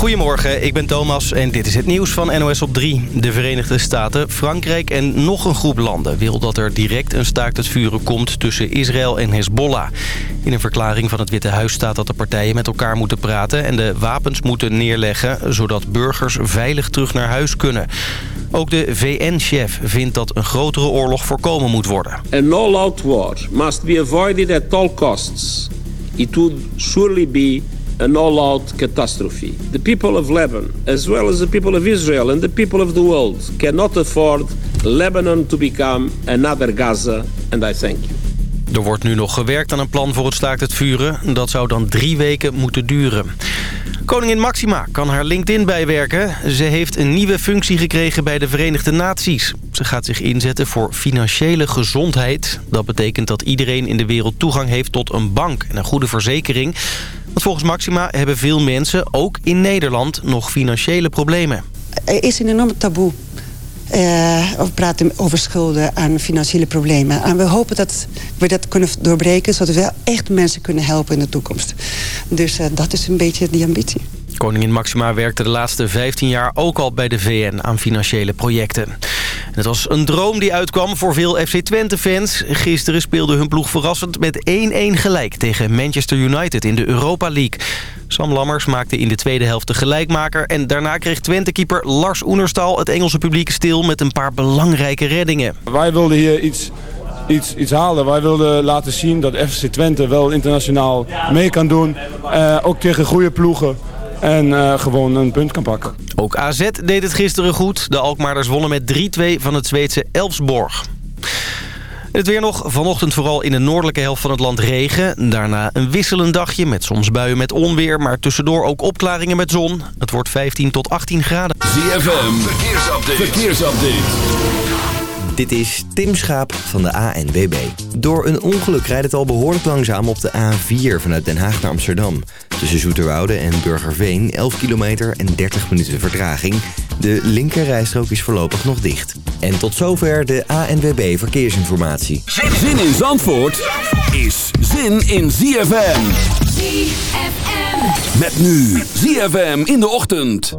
Goedemorgen, ik ben Thomas en dit is het nieuws van NOS op 3. De Verenigde Staten, Frankrijk en nog een groep landen... wil dat er direct een staakt het vuren komt tussen Israël en Hezbollah. In een verklaring van het Witte Huis staat dat de partijen met elkaar moeten praten... en de wapens moeten neerleggen, zodat burgers veilig terug naar huis kunnen. Ook de VN-chef vindt dat een grotere oorlog voorkomen moet worden. An all-out war must be avoided at all costs. It would surely be an all-out catastrophe. The people of Lebanon, as well as the people of Israel and the people of the world, cannot afford Lebanon to become another Gaza, and I thank you. Er wordt nu nog gewerkt aan een plan voor het staakt het vuren. Dat zou dan drie weken moeten duren. Koningin Maxima kan haar LinkedIn bijwerken. Ze heeft een nieuwe functie gekregen bij de Verenigde Naties. Ze gaat zich inzetten voor financiële gezondheid. Dat betekent dat iedereen in de wereld toegang heeft tot een bank en een goede verzekering. Want volgens Maxima hebben veel mensen, ook in Nederland, nog financiële problemen. Er is een enorm taboe. Uh, we praten over schulden en financiële problemen. En we hopen dat we dat kunnen doorbreken... zodat we echt mensen kunnen helpen in de toekomst. Dus uh, dat is een beetje die ambitie. Koningin Maxima werkte de laatste 15 jaar ook al bij de VN aan financiële projecten. Het was een droom die uitkwam voor veel FC Twente-fans. Gisteren speelde hun ploeg verrassend met 1-1 gelijk tegen Manchester United in de Europa League. Sam Lammers maakte in de tweede helft de gelijkmaker... en daarna kreeg Twente-keeper Lars Oenerstal het Engelse publiek stil... met een paar belangrijke reddingen. Wij wilden hier iets iets, iets halen. Wij wilden laten zien dat FC Twente wel internationaal mee kan doen. Uh, ook tegen goede ploegen. En uh, gewoon een punt kan pakken. Ook AZ deed het gisteren goed. De Alkmaarders wonnen met 3-2 van het Zweedse Elfsborg. Het weer nog. Vanochtend vooral in de noordelijke helft van het land regen. Daarna een wisselend dagje met soms buien met onweer. Maar tussendoor ook opklaringen met zon. Het wordt 15 tot 18 graden. ZFM. Verkeersupdate. Verkeersupdate. Dit is Tim Schaap van de ANWB. Door een ongeluk rijdt het al behoorlijk langzaam op de A4 vanuit Den Haag naar Amsterdam. Tussen Zoeterwoude en Burgerveen 11 kilometer en 30 minuten vertraging. De linkerrijstrook is voorlopig nog dicht. En tot zover de ANWB Verkeersinformatie. Zin in Zandvoort is zin in ZFM. ZFM. Met nu ZFM in de ochtend.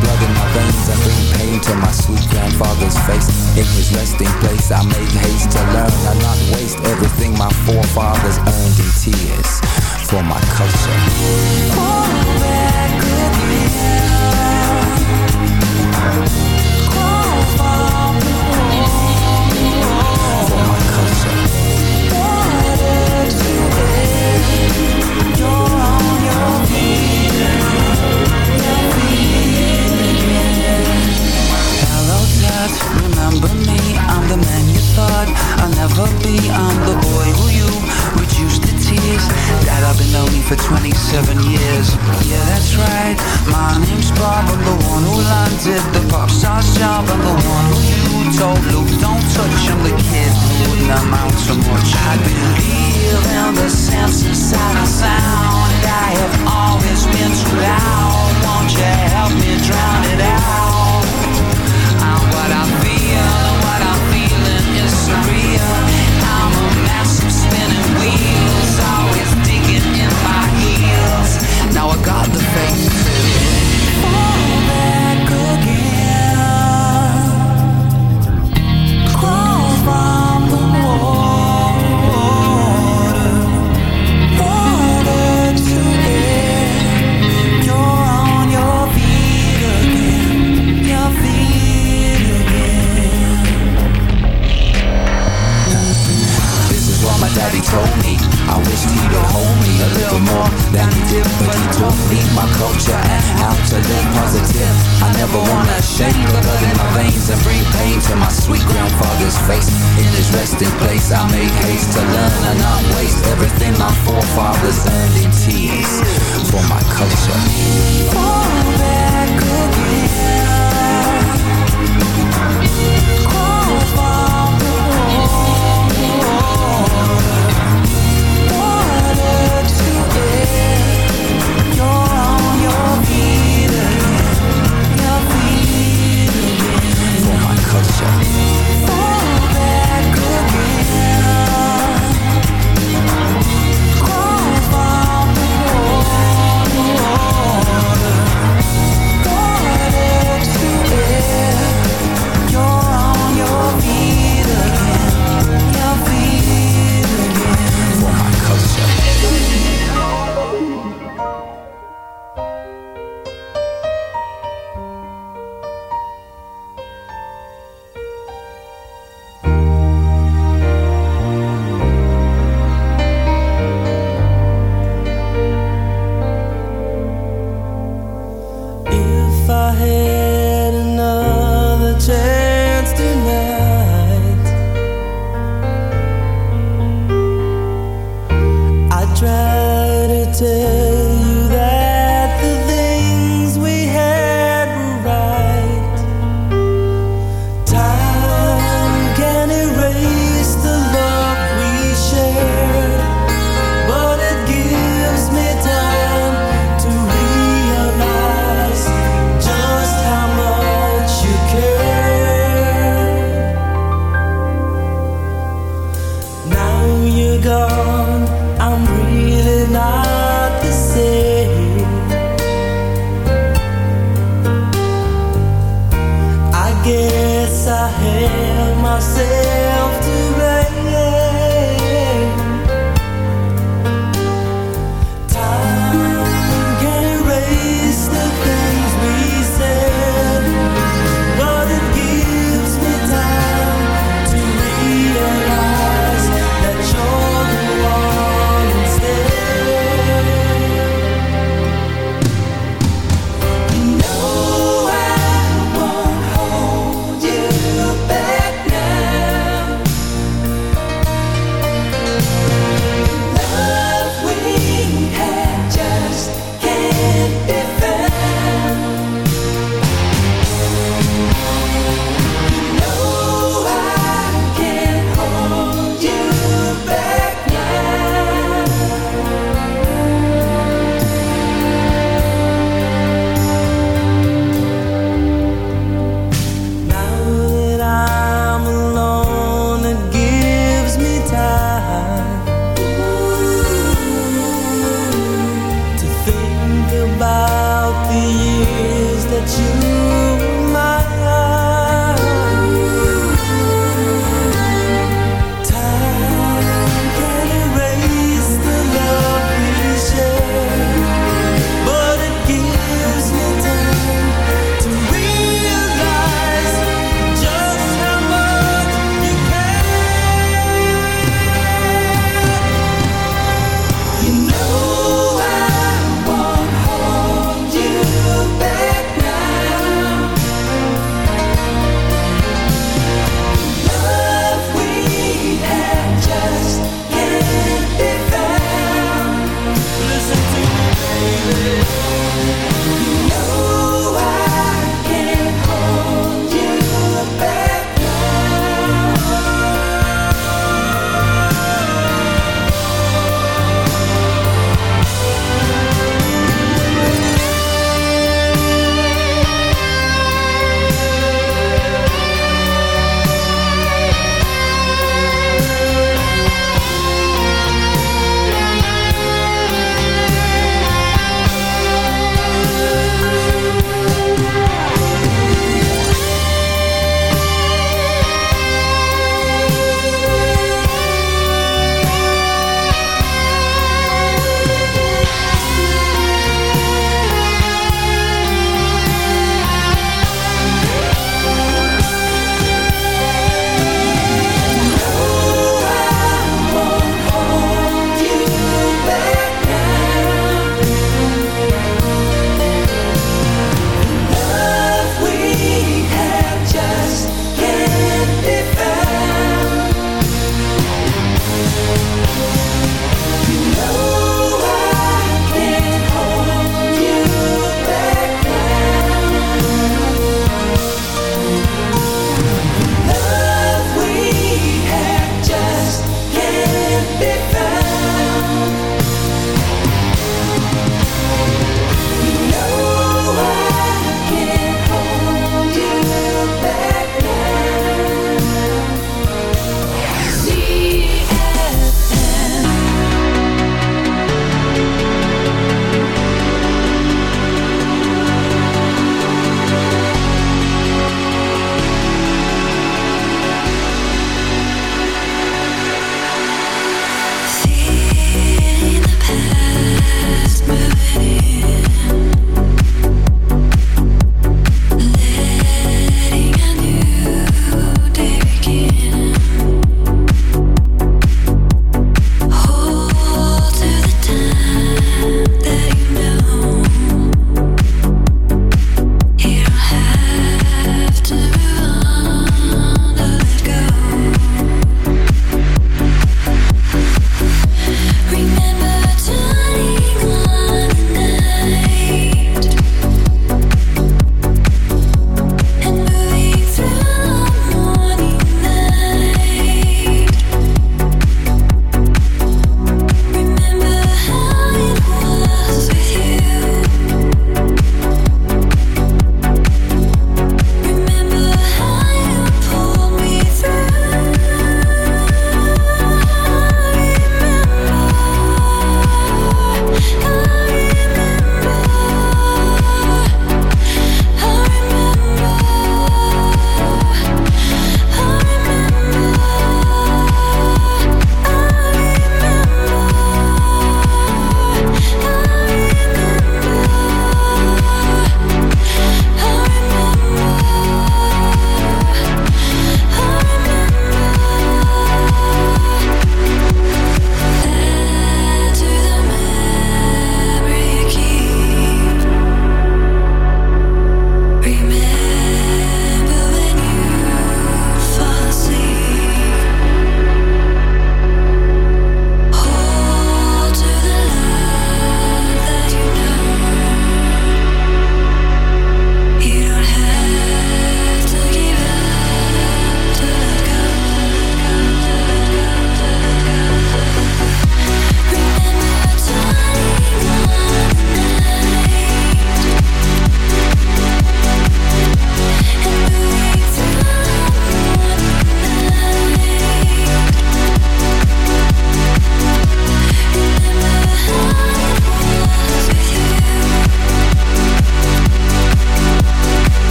blood in my veins and bring pain to my sweet grandfather's face. In his resting place, I make haste to learn and not waste everything my forefathers earned in tears for my culture.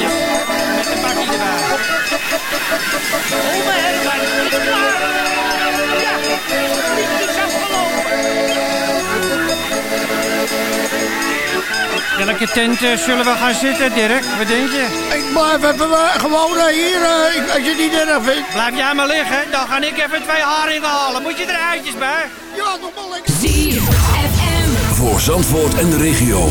Sliktongetjes. Met een bakje erbij. Oh, mijn herfijn is niet klaar. Ja, het is afgelopen. Welke tent eh, zullen we gaan zitten, Dirk? Wat denk je? Ik blijf even eh, gewoon eh, hier, ik- als je het niet erg vindt. Blijf jij maar liggen, dan ga ik even twee haringen halen. Moet je er eitjes bij? Ja, nog wel lekker. Voor Zandvoort en de regio.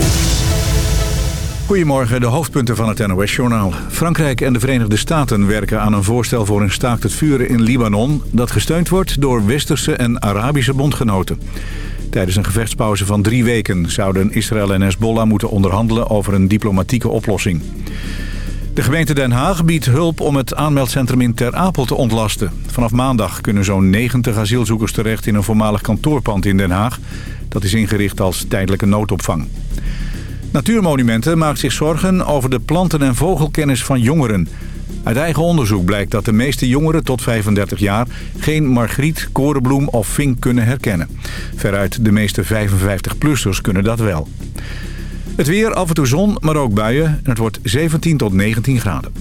Goedemorgen, de hoofdpunten van het NOS-journaal. Frankrijk en de Verenigde Staten werken aan een voorstel voor een staakt het vuren in Libanon... dat gesteund wordt door westerse en Arabische bondgenoten. Tijdens een gevechtspauze van drie weken zouden Israël en Hezbollah moeten onderhandelen over een diplomatieke oplossing. De gemeente Den Haag biedt hulp om het aanmeldcentrum in Ter Apel te ontlasten. Vanaf maandag kunnen zo'n 90 asielzoekers terecht in een voormalig kantoorpand in Den Haag. Dat is ingericht als tijdelijke noodopvang. Natuurmonumenten maakt zich zorgen over de planten- en vogelkennis van jongeren. Uit eigen onderzoek blijkt dat de meeste jongeren tot 35 jaar... geen margriet, korenbloem of vink kunnen herkennen. Veruit de meeste 55-plussers kunnen dat wel. Het weer, af en toe zon, maar ook buien. En het wordt 17 tot 19 graden.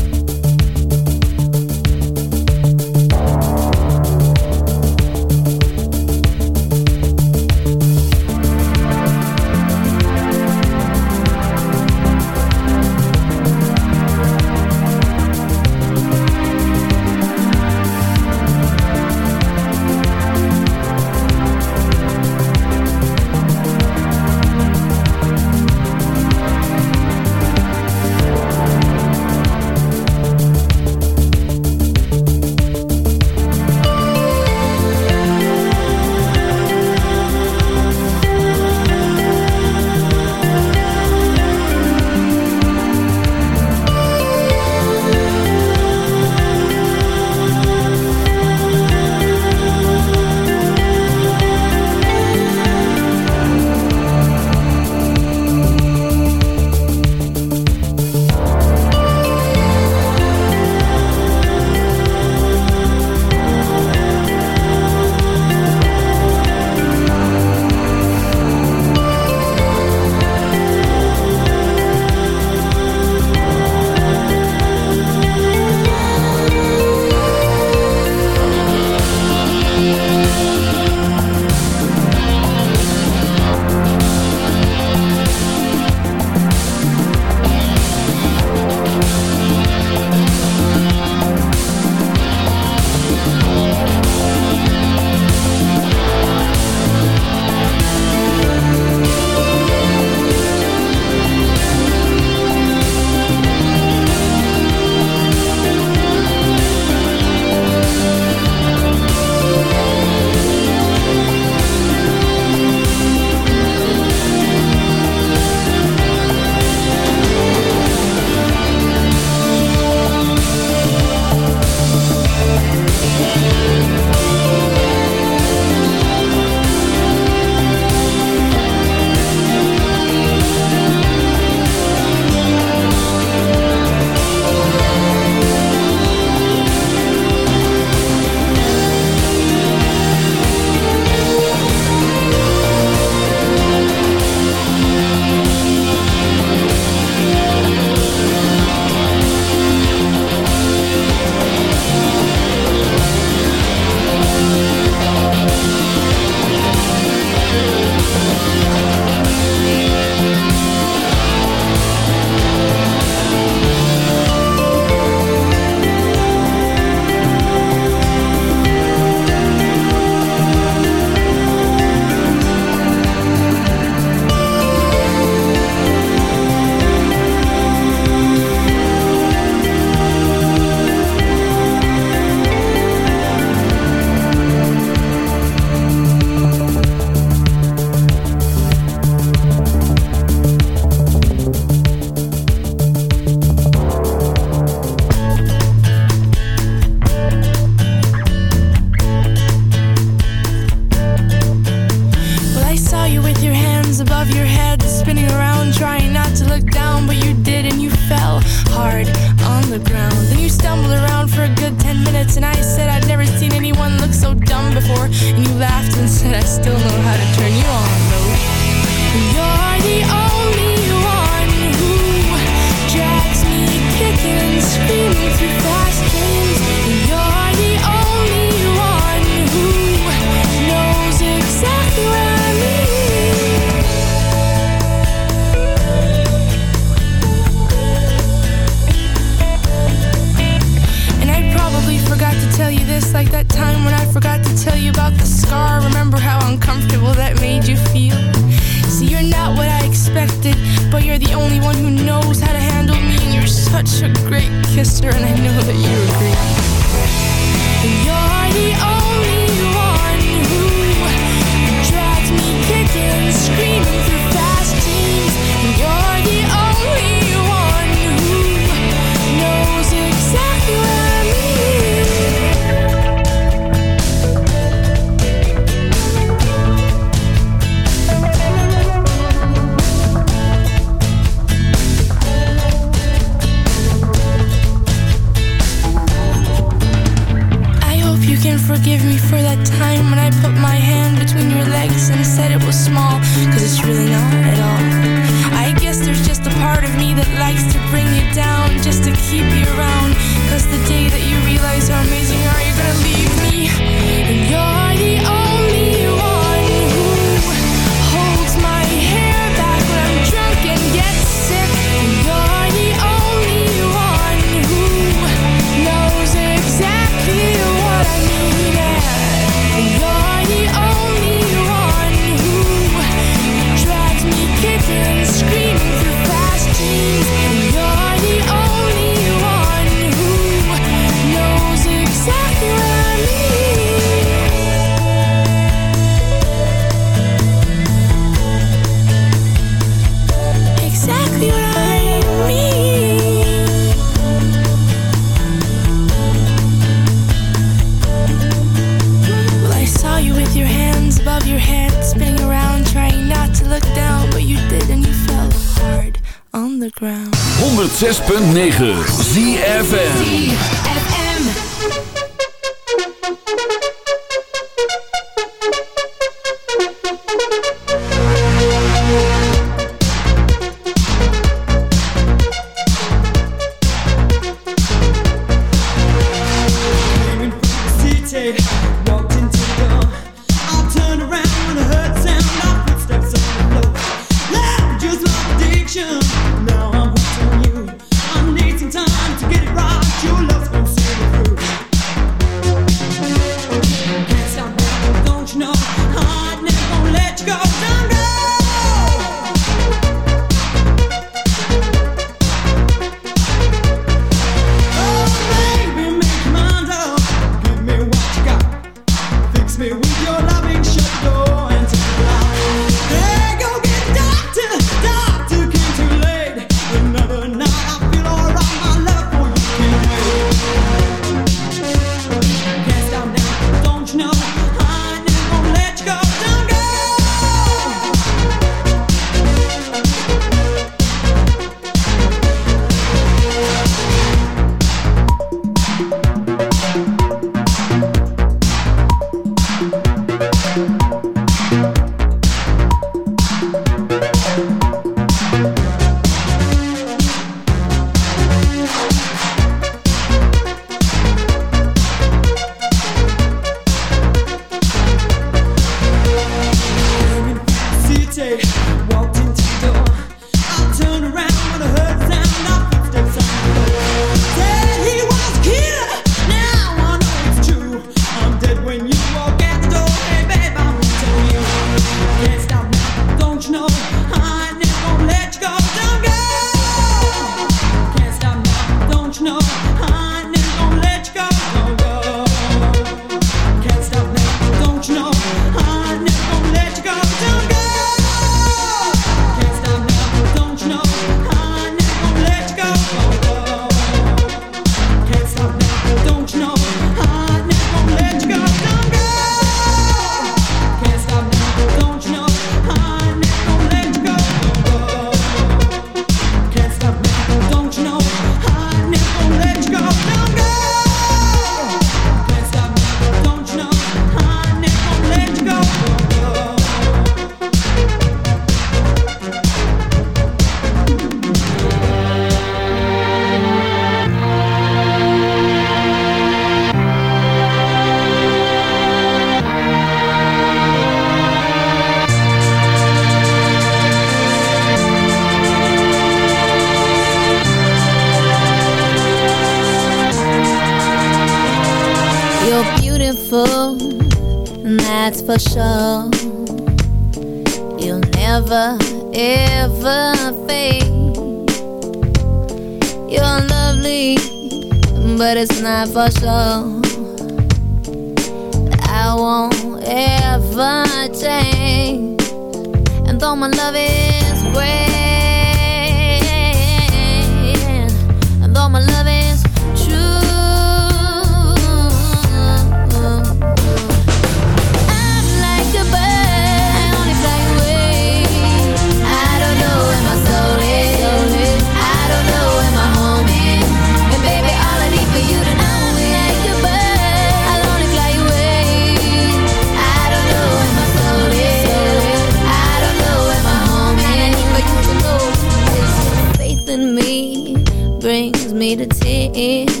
and me brings me to tears.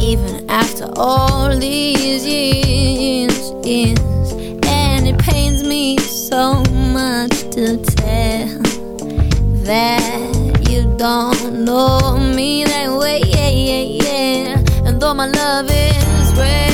Even after all these years, years, and it pains me so much to tell that you don't know me that way. Yeah, yeah, yeah. And though my love is real.